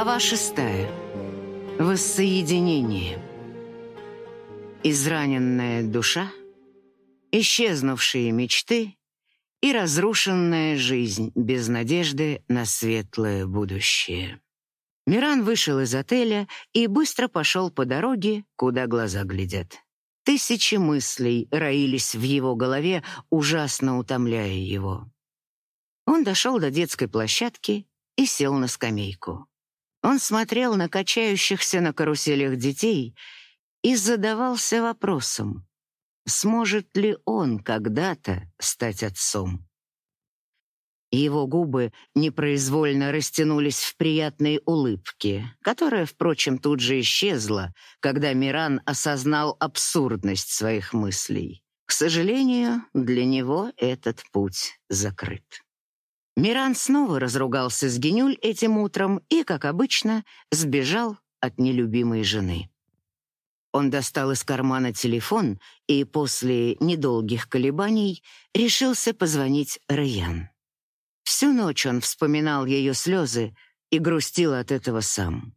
Глава шестая. Воссоединение. Израненная душа, исчезнувшие мечты и разрушенная жизнь без надежды на светлое будущее. Миран вышел из отеля и быстро пошел по дороге, куда глаза глядят. Тысячи мыслей роились в его голове, ужасно утомляя его. Он дошел до детской площадки и сел на скамейку. Он смотрел на качающихся на каруселях детей и задавался вопросом, сможет ли он когда-то стать отцом. Его губы непроизвольно растянулись в приятной улыбке, которая, впрочем, тут же исчезла, когда Миран осознал абсурдность своих мыслей. К сожалению, для него этот путь закрыт. Миран снова разругался с Генюль этим утром и, как обычно, сбежал от нелюбимой жены. Он достал из кармана телефон и после недолгих колебаний решился позвонить Раян. Всю ночь он вспоминал ее слезы и грустил от этого сам.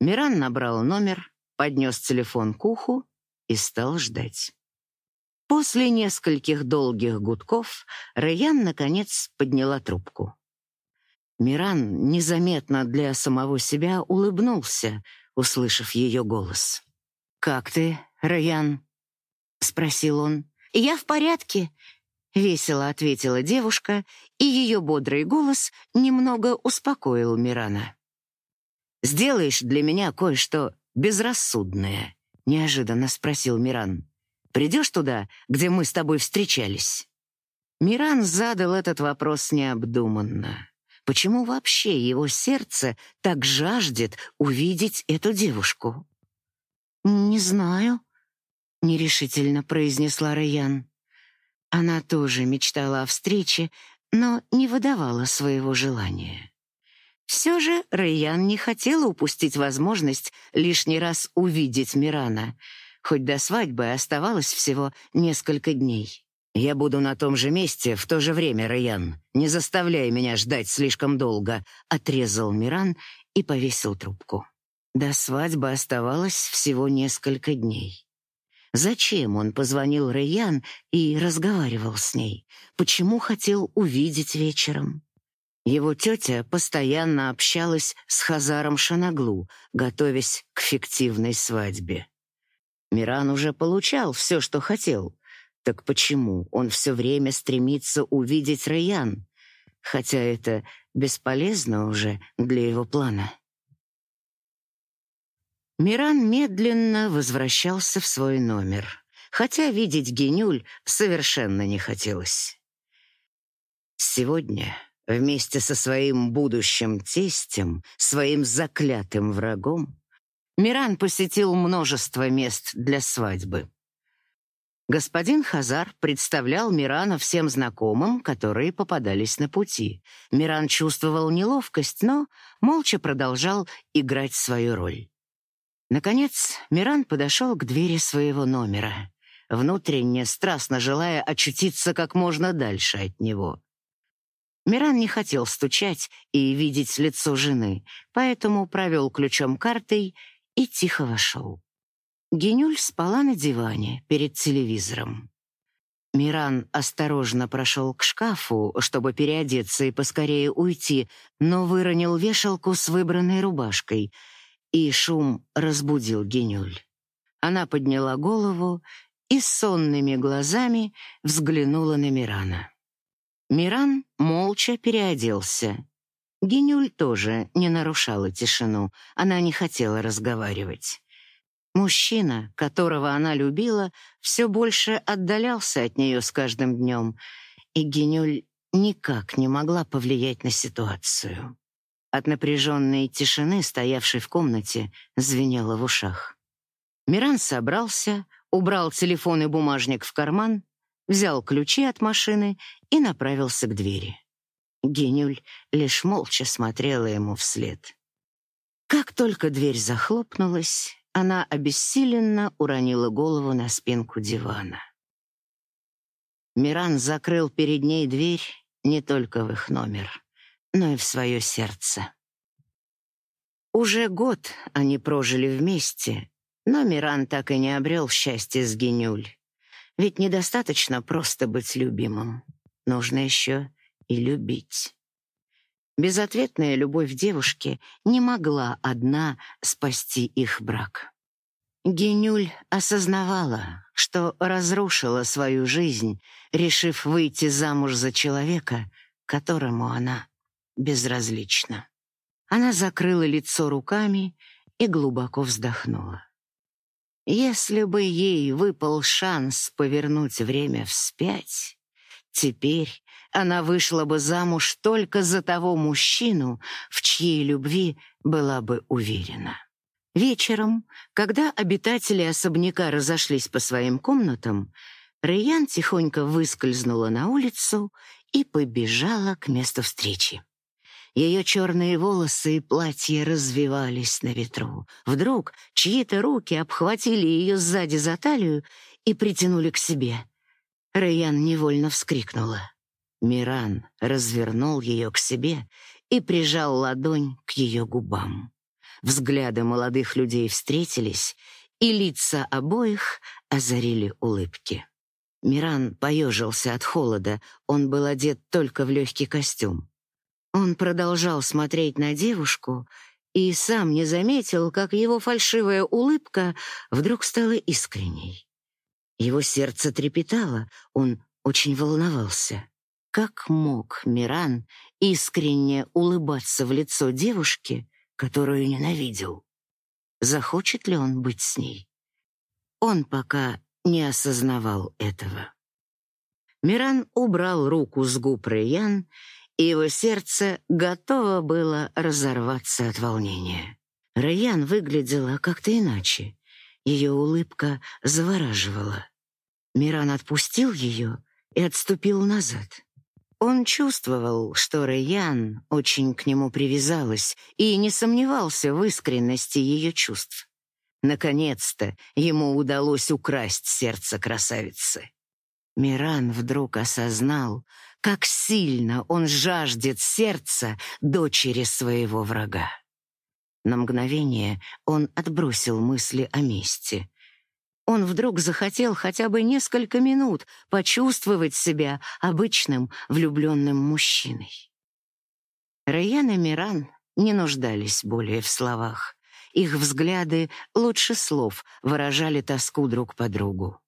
Миран набрал номер, поднес телефон к уху и стал ждать. После нескольких долгих гудков Раян наконец подняла трубку. Миран незаметно для самого себя улыбнулся, услышав ее голос. «Как ты, Раян?» — спросил он. «Я в порядке», — весело ответила девушка, и ее бодрый голос немного успокоил Мирана. «Сделаешь для меня кое-что безрассудное?» — неожиданно спросил Миран. Придешь туда, где мы с тобой встречались?» Миран задал этот вопрос необдуманно. Почему вообще его сердце так жаждет увидеть эту девушку? «Не знаю», — нерешительно произнесла Раян. Она тоже мечтала о встрече, но не выдавала своего желания. Все же Раян не хотела упустить возможность лишний раз увидеть Мирана — хоть до свадьбы оставалось всего несколько дней. «Я буду на том же месте в то же время, Раян. Не заставляй меня ждать слишком долго», — отрезал Миран и повесил трубку. До свадьбы оставалось всего несколько дней. Зачем он позвонил Раян и разговаривал с ней? Почему хотел увидеть вечером? Его тетя постоянно общалась с Хазаром Шанаглу, готовясь к фиктивной свадьбе. Миран уже получал все, что хотел. Так почему он все время стремится увидеть Раян, хотя это бесполезно уже для его плана? Миран медленно возвращался в свой номер, хотя видеть Генюль совершенно не хотелось. Сегодня вместе со своим будущим тестем, своим заклятым врагом, Миран посетил множество мест для свадьбы. Господин Хазар представлял Мирана всем знакомым, которые попадались на пути. Миран чувствовал неловкость, но молча продолжал играть свою роль. Наконец, Миран подошел к двери своего номера, внутренне страстно желая очутиться как можно дальше от него. Миран не хотел стучать и видеть лицо жены, поэтому провел ключом картой и тихо вошел. Генюль спала на диване перед телевизором. Миран осторожно прошел к шкафу, чтобы переодеться и поскорее уйти, но выронил вешалку с выбранной рубашкой, и шум разбудил Генюль. Она подняла голову и сонными глазами взглянула на Мирана. Миран молча переоделся Генюль тоже не нарушала тишину, она не хотела разговаривать. Мужчина, которого она любила, все больше отдалялся от нее с каждым днем, и Генюль никак не могла повлиять на ситуацию. От напряженной тишины, стоявшей в комнате, звенело в ушах. Миран собрался, убрал телефон и бумажник в карман, взял ключи от машины и направился к двери. Генюль лишь молча смотрела ему вслед. Как только дверь захлопнулась, она обессиленно уронила голову на спинку дивана. Миран закрыл перед ней дверь не только в их номер, но и в свое сердце. Уже год они прожили вместе, но Миран так и не обрел счастья с Генюль. Ведь недостаточно просто быть любимым. Нужно еще и любить. Безответная любовь девушки не могла одна спасти их брак. Генюль осознавала, что разрушила свою жизнь, решив выйти замуж за человека, которому она безразлична. Она закрыла лицо руками и глубоко вздохнула. Если бы ей выпал шанс повернуть время вспять, теперь она вышла бы замуж только за того мужчину, в чьей любви была бы уверена. Вечером, когда обитатели особняка разошлись по своим комнатам, Рэйян тихонько выскользнула на улицу и побежала к месту встречи. Ее черные волосы и платье развивались на ветру. Вдруг чьи-то руки обхватили ее сзади за талию и притянули к себе. Рэйян невольно вскрикнула. Миран развернул ее к себе и прижал ладонь к ее губам. Взгляды молодых людей встретились, и лица обоих озарили улыбки. Миран поежился от холода, он был одет только в легкий костюм. Он продолжал смотреть на девушку и сам не заметил, как его фальшивая улыбка вдруг стала искренней. Его сердце трепетало, он очень волновался. Как мог Миран искренне улыбаться в лицо девушки, которую ненавидел. Захочет ли он быть с ней? Он пока не осознавал этого. Миран убрал руку с губ Рэйян, и его сердце готово было разорваться от волнения. Рэйян выглядела как-то иначе. Ее улыбка завораживала. Миран отпустил ее и отступил назад. Он чувствовал, что Рэйян очень к нему привязалась и не сомневался в искренности ее чувств. Наконец-то ему удалось украсть сердце красавицы. Миран вдруг осознал, как сильно он жаждет сердца дочери своего врага. На мгновение он отбросил мысли о мести. Он вдруг захотел хотя бы несколько минут почувствовать себя обычным влюбленным мужчиной. Райан и Миран не нуждались более в словах. Их взгляды лучше слов выражали тоску друг по другу.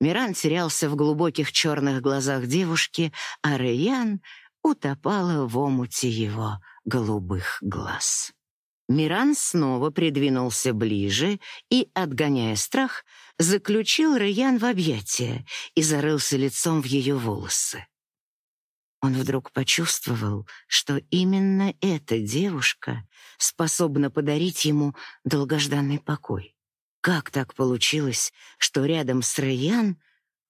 Миран терялся в глубоких черных глазах девушки, а Райан утопала в омуте его голубых глаз. Миран снова придвинулся ближе и, отгоняя страх, заключил Раян в объятия и зарылся лицом в ее волосы. Он вдруг почувствовал, что именно эта девушка способна подарить ему долгожданный покой. Как так получилось, что рядом с Раян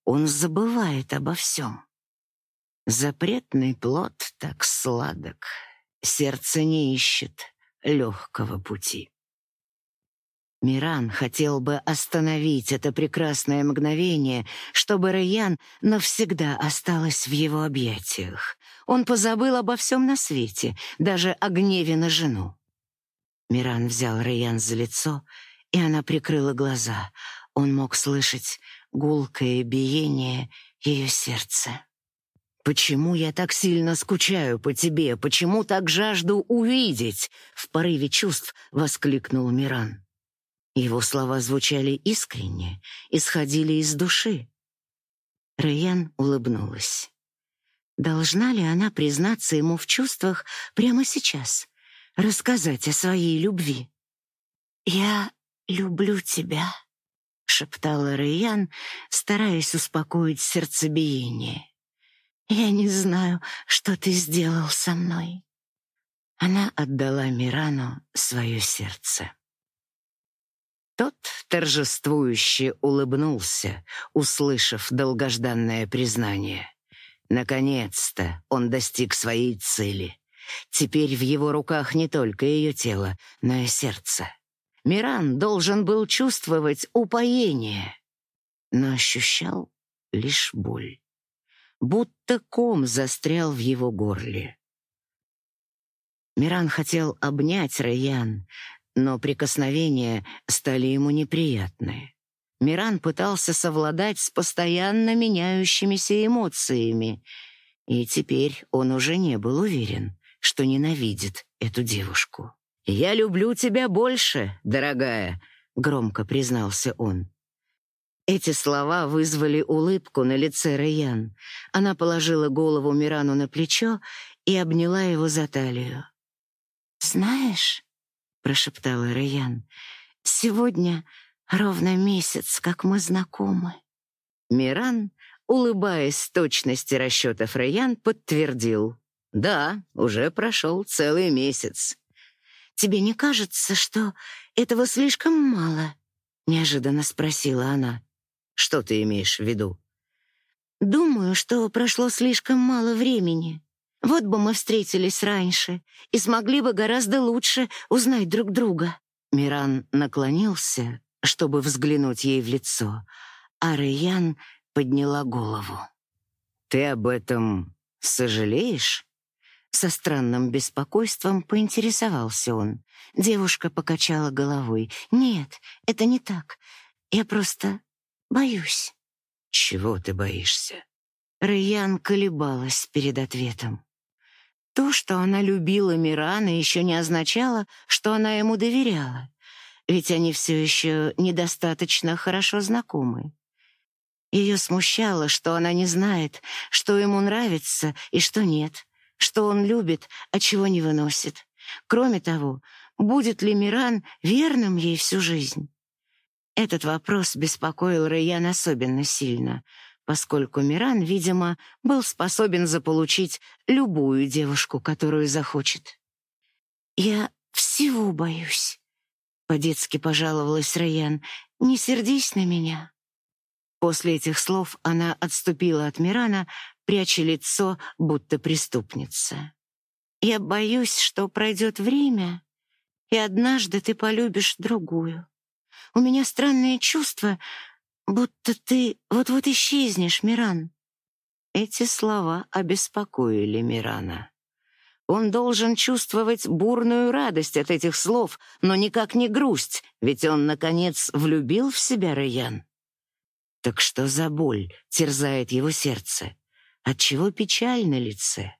он забывает обо всем? Запретный плод так сладок, сердце не ищет легкого пути. Миран хотел бы остановить это прекрасное мгновение, чтобы Райан навсегда осталась в его объятиях. Он позабыл обо всем на свете, даже о гневе на жену. Миран взял Райан за лицо, и она прикрыла глаза. Он мог слышать гулкое биение ее сердца. Почему я так сильно скучаю по тебе? Почему так жажду увидеть? В порыве чувств воскликнул Миран. Его слова звучали искренне, исходили из души. Рэйян улыбнулась. Должна ли она признаться ему в чувствах прямо сейчас, рассказать о своей любви? Я люблю тебя, шептала Рэйян, стараясь успокоить сердцебиение. Я не знаю, что ты сделал со мной. Она отдала Мирану свое сердце. Тот торжествующе улыбнулся, услышав долгожданное признание. Наконец-то он достиг своей цели. Теперь в его руках не только ее тело, но и сердце. Миран должен был чувствовать упоение, но ощущал лишь боль будто ком застрял в его горле. Миран хотел обнять Райан, но прикосновения стали ему неприятны. Миран пытался совладать с постоянно меняющимися эмоциями, и теперь он уже не был уверен, что ненавидит эту девушку. «Я люблю тебя больше, дорогая», — громко признался он. Эти слова вызвали улыбку на лице Райан. Она положила голову Мирану на плечо и обняла его за талию. «Знаешь», — прошептала Райан, — «сегодня ровно месяц, как мы знакомы». Миран, улыбаясь точности расчетов Райан, подтвердил. «Да, уже прошел целый месяц». «Тебе не кажется, что этого слишком мало?» — неожиданно спросила она. «Что ты имеешь в виду?» «Думаю, что прошло слишком мало времени. Вот бы мы встретились раньше и смогли бы гораздо лучше узнать друг друга». Миран наклонился, чтобы взглянуть ей в лицо, а Рэйян подняла голову. «Ты об этом сожалеешь?» Со странным беспокойством поинтересовался он. Девушка покачала головой. «Нет, это не так. Я просто боюсь». «Чего ты боишься?» Рэйян колебалась перед ответом. То, что она любила Мирана, еще не означало, что она ему доверяла, ведь они все еще недостаточно хорошо знакомы. Ее смущало, что она не знает, что ему нравится и что нет, что он любит, а чего не выносит. Кроме того, будет ли Миран верным ей всю жизнь? Этот вопрос беспокоил Райан особенно сильно — поскольку Миран, видимо, был способен заполучить любую девушку, которую захочет. «Я всего боюсь», — по-детски пожаловалась Раян. «Не сердись на меня». После этих слов она отступила от Мирана, пряча лицо, будто преступница. «Я боюсь, что пройдет время, и однажды ты полюбишь другую. У меня странное чувство, будто ты вот-вот исчезнешь, Миран». Эти слова обеспокоили Мирана. Он должен чувствовать бурную радость от этих слов, но никак не грусть, ведь он, наконец, влюбил в себя Раян. Так что за боль терзает его сердце? Отчего печаль на лице?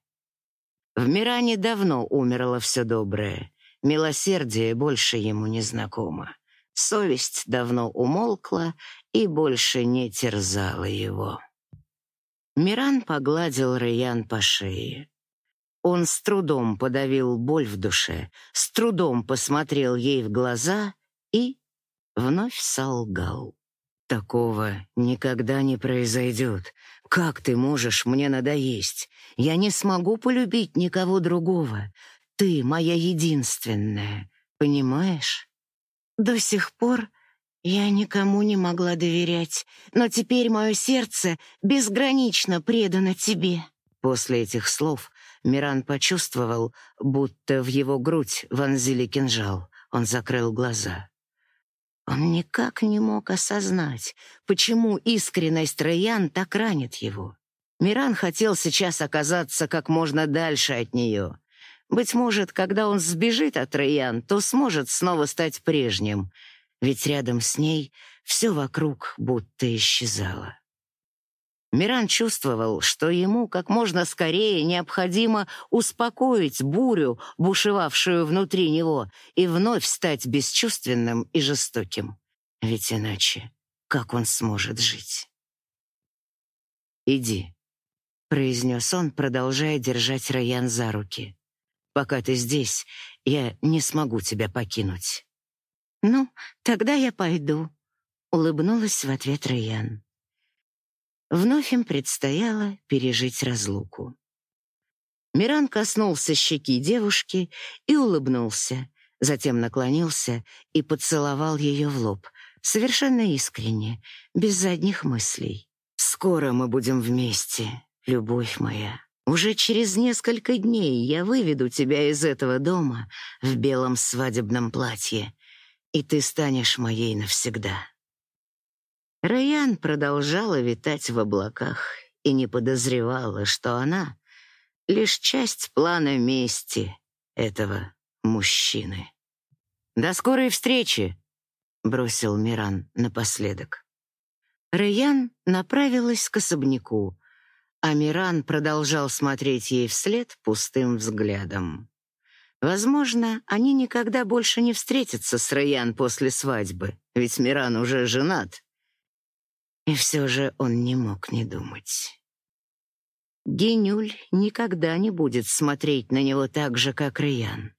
В Миране давно умерло все доброе, милосердие больше ему не знакомо. Совесть давно умолкла и больше не терзала его. Миран погладил Раян по шее. Он с трудом подавил боль в душе, с трудом посмотрел ей в глаза и вновь солгал. «Такого никогда не произойдет. Как ты можешь мне надоесть? Я не смогу полюбить никого другого. Ты моя единственная, понимаешь?» До сих пор я никому не могла доверять, но теперь мое сердце безгранично предано тебе. После этих слов Миран почувствовал, будто в его грудь вонзили кинжал. Он закрыл глаза. Он никак не мог осознать, почему искренность Раян так ранит его. Миран хотел сейчас оказаться как можно дальше от нее, быть может, когда он сбежит от Раян, то сможет снова стать прежним, ведь рядом с ней все вокруг будто исчезало. Миран чувствовал, что ему как можно скорее необходимо успокоить бурю, бушевавшую внутри него, и вновь стать бесчувственным и жестоким. Ведь иначе как он сможет жить? «Иди», — произнес он, продолжая держать Раян за руки. Пока ты здесь, я не смогу тебя покинуть». «Ну, тогда я пойду», — улыбнулась в ответ Райан. Вновь им предстояло пережить разлуку. Миран коснулся щеки девушки и улыбнулся, затем наклонился и поцеловал ее в лоб, совершенно искренне, без задних мыслей. «Скоро мы будем вместе, любовь моя», уже через несколько дней я выведу тебя из этого дома в белом свадебном платье, и ты станешь моей навсегда». Райан продолжала витать в облаках и не подозревала, что она — лишь часть плана мести, этого мужчины. «До скорой встречи!» — бросил Миран напоследок. Раян направилась к особняку, а Миран продолжал смотреть ей вслед пустым взглядом. Возможно, они никогда больше не встретятся с Раян после свадьбы, ведь Миран уже женат. И все же он не мог не думать. Генюль никогда не будет смотреть на него так же, как Раян.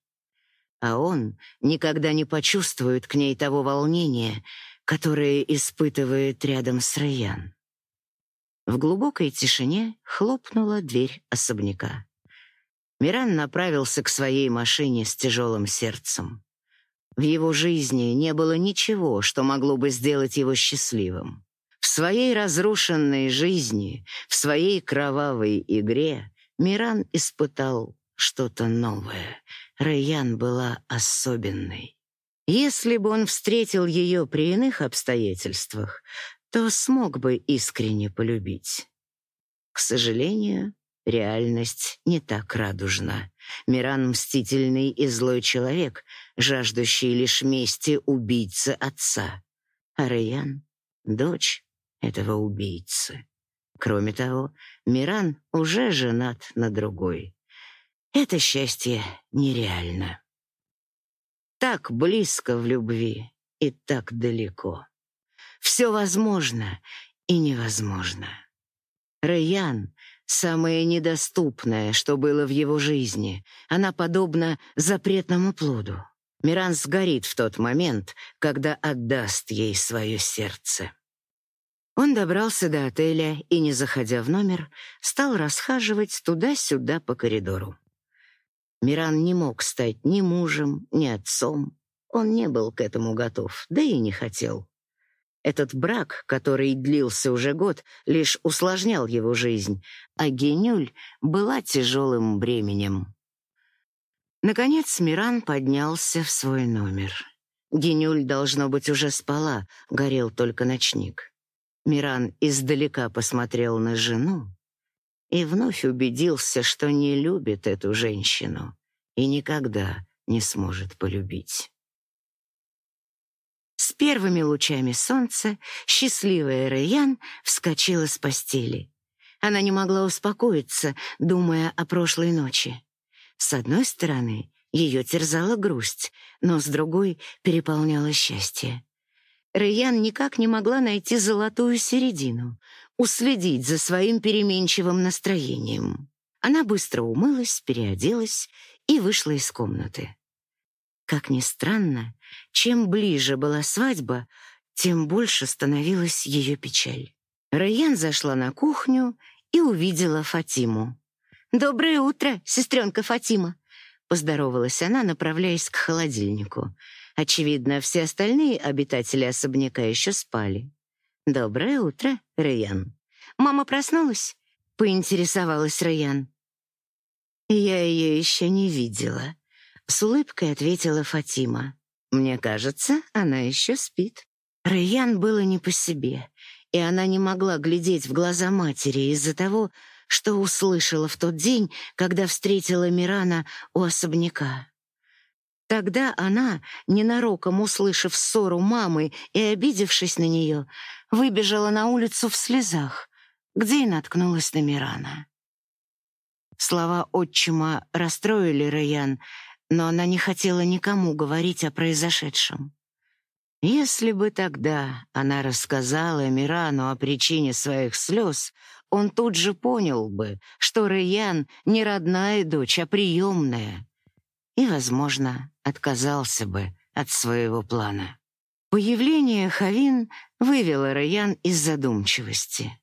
А он никогда не почувствует к ней того волнения, которое испытывает рядом с Раян. В глубокой тишине хлопнула дверь особняка. Миран направился к своей машине с тяжелым сердцем. В его жизни не было ничего, что могло бы сделать его счастливым. В своей разрушенной жизни, в своей кровавой игре Миран испытал что-то новое. Райан была особенной. Если бы он встретил ее при иных обстоятельствах, то смог бы искренне полюбить. К сожалению, Реальность не так радужна. Миран — мстительный и злой человек, жаждущий лишь мести убийцы отца. А Раян — дочь этого убийцы. Кроме того, Миран уже женат на другой. Это счастье нереально. Так близко в любви и так далеко. Все возможно и невозможно. Раян самое недоступное, что было в его жизни. Она подобна запретному плоду. Миран сгорит в тот момент, когда отдаст ей свое сердце. Он добрался до отеля и, не заходя в номер, стал расхаживать туда-сюда по коридору. Миран не мог стать ни мужем, ни отцом. Он не был к этому готов, да и не хотел. Этот брак, который длился уже год, лишь усложнял его жизнь, а Генюль была тяжелым бременем. Наконец Миран поднялся в свой номер. Генюль, должно быть, уже спала, горел только ночник. Миран издалека посмотрел на жену и вновь убедился, что не любит эту женщину и никогда не сможет полюбить. С первыми лучами солнца счастливая Рэйян вскочила с постели. Она не могла успокоиться, думая о прошлой ночи. С одной стороны, ее терзала грусть, но с другой переполняло счастье. Рэйян никак не могла найти золотую середину, уследить за своим переменчивым настроением. Она быстро умылась, переоделась и вышла из комнаты. Как ни странно, чем ближе была свадьба, тем больше становилась ее печаль. Райан зашла на кухню и увидела Фатиму. «Доброе утро, сестренка Фатима!» Поздоровалась она, направляясь к холодильнику. Очевидно, все остальные обитатели особняка еще спали. «Доброе утро, Райан!» «Мама проснулась?» — поинтересовалась Райан. «Я ее еще не видела», с улыбкой ответила Фатима. Мне кажется, она еще спит. Райан было не по себе, и она не могла глядеть в глаза матери из-за того, что услышала в тот день, когда встретила Мирана у особняка. Тогда она, ненароком услышав ссору мамы и обидевшись на нее, выбежала на улицу в слезах, где и наткнулась на Мирана. Слова отчима расстроили Райан, но она не хотела никому говорить о произошедшем. Если бы тогда она рассказала Мирану о причине своих слез, он тут же понял бы, что Раян не родная дочь, а приемная, и, возможно, отказался бы от своего плана. Появление Хавин вывело Раян из задумчивости.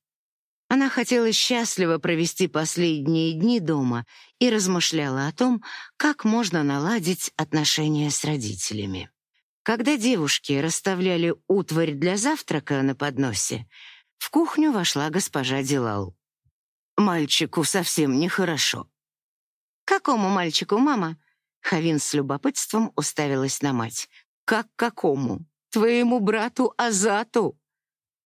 Она хотела счастливо провести последние дни дома и размышляла о том, как можно наладить отношения с родителями. Когда девушки расставляли утварь для завтрака на подносе, в кухню вошла госпожа Дилал. «Мальчику совсем нехорошо». «Какому мальчику, мама?» Хавин с любопытством уставилась на мать. «Как какому? Твоему брату Азату!»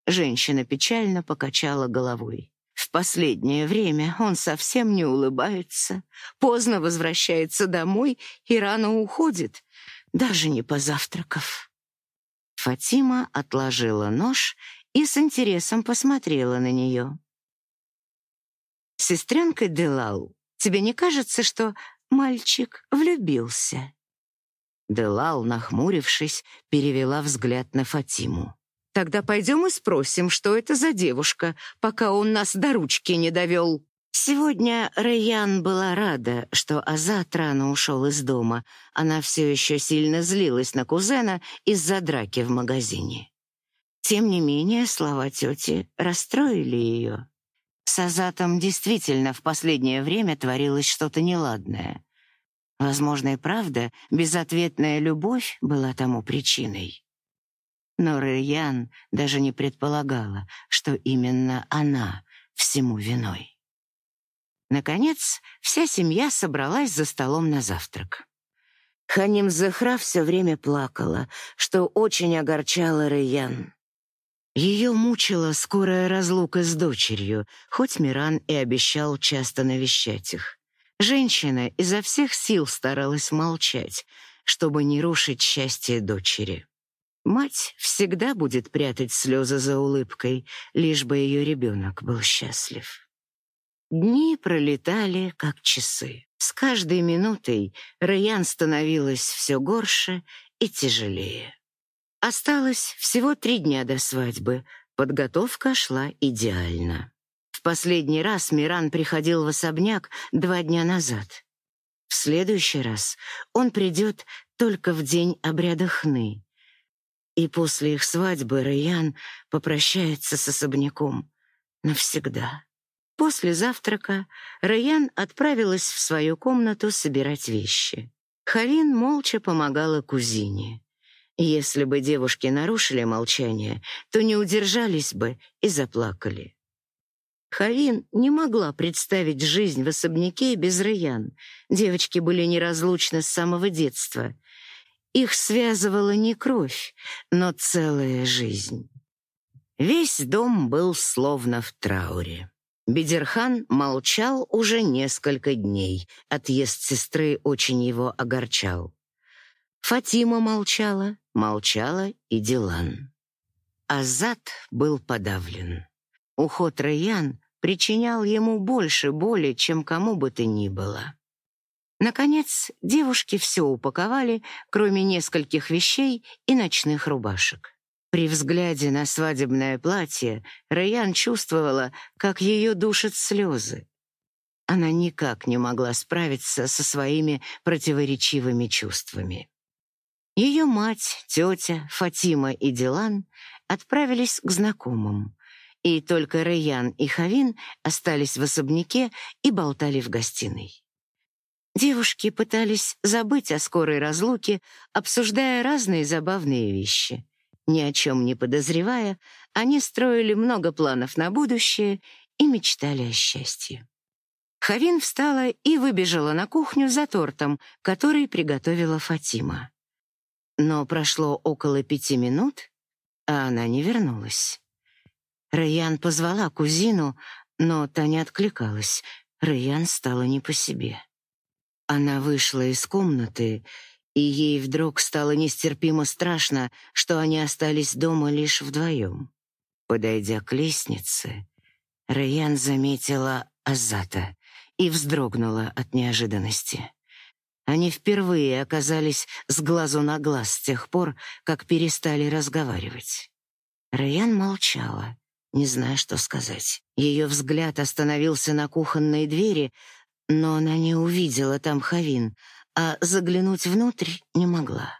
Женщина печально покачала головой. В последнее время он совсем не улыбается, поздно возвращается домой и рано уходит, даже не позавтракав. Фатима отложила нож и с интересом посмотрела на нее. «Сестренка Делал, тебе не кажется, что мальчик влюбился?» Делал, нахмурившись, перевела взгляд на Фатиму. «Тогда пойдем и спросим, что это за девушка, пока он нас до ручки не довел». Сегодня Райан была рада, что Азат рано ушел из дома. Она все еще сильно злилась на кузена из-за драки в магазине. Тем не менее, слова тети расстроили ее. С Азатом действительно в последнее время творилось что-то неладное. Возможно, и правда, безответная любовь была тому причиной. Но Рэйян даже не предполагала, что именно она всему виной. Наконец, вся семья собралась за столом на завтрак. Ханим Захра все время плакала, что очень огорчало Рэйян. Ее мучила скорая разлука с дочерью, хоть Миран и обещал часто навещать их. Женщина изо всех сил старалась молчать, чтобы не рушить счастье дочери. Мать всегда будет прятать слезы за улыбкой, лишь бы ее ребенок был счастлив. Дни пролетали, как часы. С каждой минутой Раян становилась все горше и тяжелее. Осталось всего три дня до свадьбы. Подготовка шла идеально. В последний раз Миран приходил в особняк два дня назад. В следующий раз он придет только в день обряда хны. И после их свадьбы Райан попрощается с особняком навсегда. После завтрака Райан отправилась в свою комнату собирать вещи. Хавин молча помогала кузине. Если бы девушки нарушили молчание, то не удержались бы и заплакали. Хавин не могла представить жизнь в особняке без Раян. Девочки были неразлучны с самого детства. Их связывала не кровь, но целая жизнь. Весь дом был словно в трауре. Бедерхан молчал уже несколько дней. Отъезд сестры очень его огорчал. Фатима молчала, молчала и Дилан. Азат был подавлен. Уход Раян причинял ему больше боли, чем кому бы то ни было. Наконец, девушки все упаковали, кроме нескольких вещей и ночных рубашек. При взгляде на свадебное платье Райан чувствовала, как ее душат слезы. Она никак не могла справиться со своими противоречивыми чувствами. Ее мать, тетя, Фатима и Дилан отправились к знакомым, и только Райан и Хавин остались в особняке и болтали в гостиной. Девушки пытались забыть о скорой разлуке, обсуждая разные забавные вещи. Ни о чем не подозревая, они строили много планов на будущее и мечтали о счастье. Хавин встала и выбежала на кухню за тортом, который приготовила Фатима. Но прошло около пяти минут, а она не вернулась. Райан позвала кузину, но та не откликалась. Райан стала не по себе. Она вышла из комнаты, и ей вдруг стало нестерпимо страшно, что они остались дома лишь вдвоем. Подойдя к лестнице, Райан заметила Азата и вздрогнула от неожиданности. Они впервые оказались с глазу на глаз с тех пор, как перестали разговаривать. Райан молчала не зная, что сказать. Ее взгляд остановился на кухонной двери, но она не увидела там Хавин, а заглянуть внутрь не могла.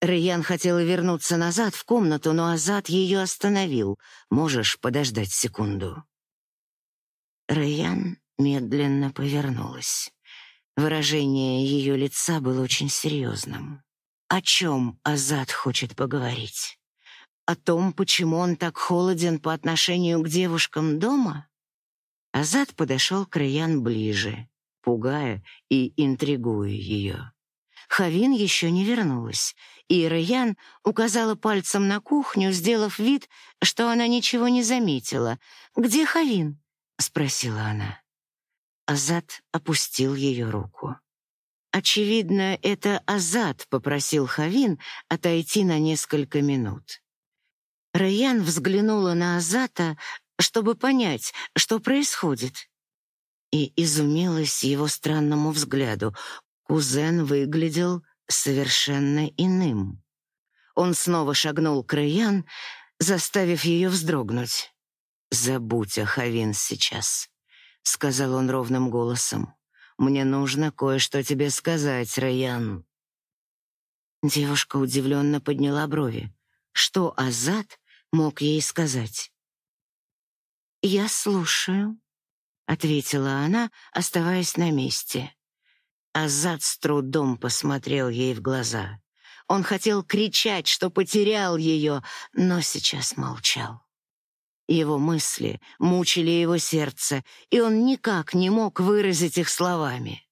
Райан хотела вернуться назад в комнату, но Азат ее остановил. «Можешь подождать секунду?» Райан медленно повернулась. Выражение ее лица было очень серьезным. О чем Азат хочет поговорить? о том, почему он так холоден по отношению к девушкам дома? Азат подошел к Раян ближе, пугая и интригуя ее. Хавин еще не вернулась, и Раян указала пальцем на кухню, сделав вид, что она ничего не заметила. «Где Хавин? — спросила она. Азат опустил ее руку. Очевидно, это Азат попросил Хавин отойти на несколько минут. Раян взглянула на Азата, чтобы понять, что происходит, и изумилась его странному взгляду. Кузен выглядел совершенно иным. Он снова шагнул к Раян, заставив ее вздрогнуть. «Забудь о Хавин сейчас», — сказал он ровным голосом. «Мне нужно кое-что тебе сказать, Раян». Девушка удивленно подняла брови. Что Азат мог ей сказать? «Я слушаю», — ответила она, оставаясь на месте. Азат с трудом посмотрел ей в глаза. Он хотел кричать, что потерял ее, но сейчас молчал. Его мысли мучили его сердце, и он никак не мог выразить их словами.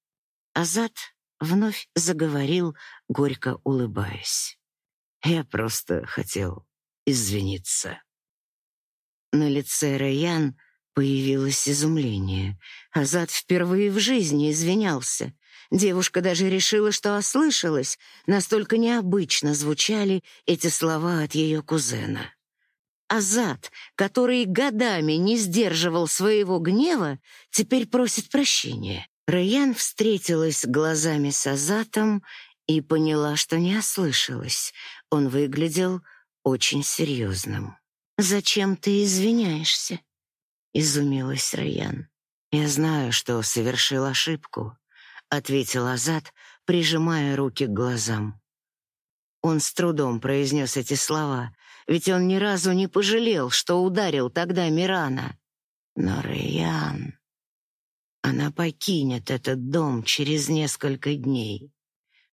Азат вновь заговорил, горько улыбаясь. «Я просто хотел извиниться». На лице Раян появилось изумление. Азат впервые в жизни извинялся. Девушка даже решила, что ослышалась, настолько необычно звучали эти слова от ее кузена. Азат, который годами не сдерживал своего гнева, теперь просит прощения. Раян встретилась глазами с Азатом и поняла, что не ослышалась. Он выглядел очень серьезным. «Зачем ты извиняешься?» — изумилась Раян. «Я знаю, что совершил ошибку ответил Азат, прижимая руки к глазам. Он с трудом произнес эти слова, ведь он ни разу не пожалел, что ударил тогда Мирана. Но Рэйян... Она покинет этот дом через несколько дней.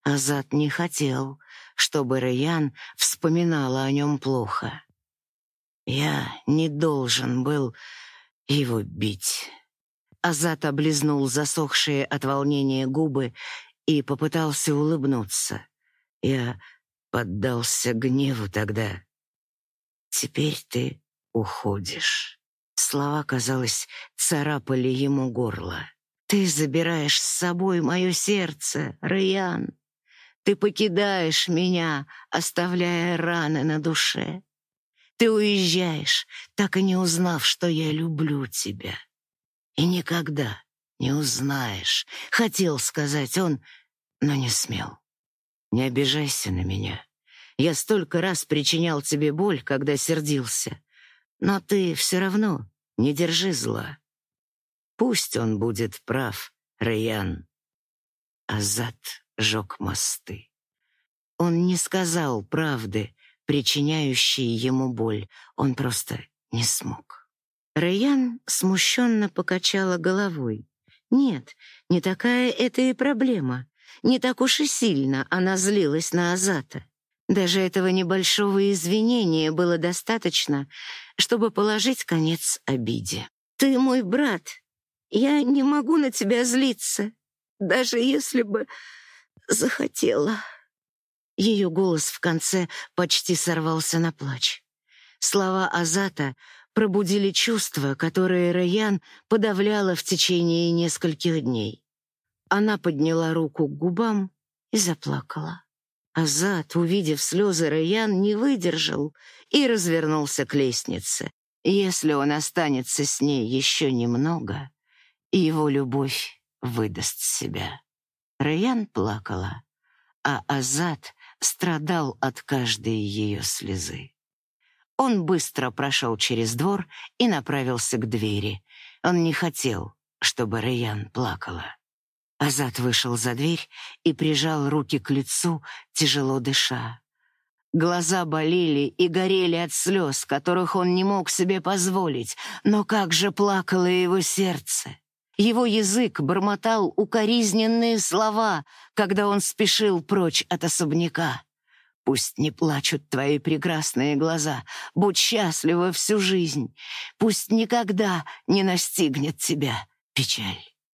Азат не хотел, чтобы Рэйян вспоминала о нем плохо. Я не должен был его бить. Азат облизнул засохшие от волнения губы и попытался улыбнуться. Я поддался гневу тогда. Теперь ты уходишь. Слова, казалось, царапали ему горло. Ты забираешь с собой мое сердце, Раян. Ты покидаешь меня, оставляя раны на душе. Ты уезжаешь, так и не узнав, что я люблю тебя и никогда не узнаешь, хотел сказать он, но не смел. Не обижайся на меня. Я столько раз причинял тебе боль, когда сердился, но ты все равно не держи зла. Пусть он будет прав, Раян. Азат жег мосты. Он не сказал правды, причиняющей ему боль. Он просто не смог. Рэян смущенно покачала головой. Нет, не такая это и проблема. Не так уж и сильно она злилась на Азата. Даже этого небольшого извинения было достаточно, чтобы положить конец обиде. «Ты мой брат. Я не могу на тебя злиться, даже если бы захотела». Ее голос в конце почти сорвался на плач. Слова Азата пробудили чувства, которые Раян подавляла в течение нескольких дней. Она подняла руку к губам и заплакала. Азат, увидев слезы Раян, не выдержал и развернулся к лестнице. Если он останется с ней еще немного, его любовь выдаст себя. Раян плакала, а Азат страдал от каждой ее слезы. Он быстро прошел через двор и направился к двери. Он не хотел, чтобы Рэян плакала. Азат вышел за дверь и прижал руки к лицу, тяжело дыша. Глаза болели и горели от слез, которых он не мог себе позволить, но как же плакало его сердце. Его язык бормотал укоризненные слова, когда он спешил прочь от особняка. Пусть не плачут твои прекрасные глаза. Будь счастлива всю жизнь. Пусть никогда не настигнет тебя печаль.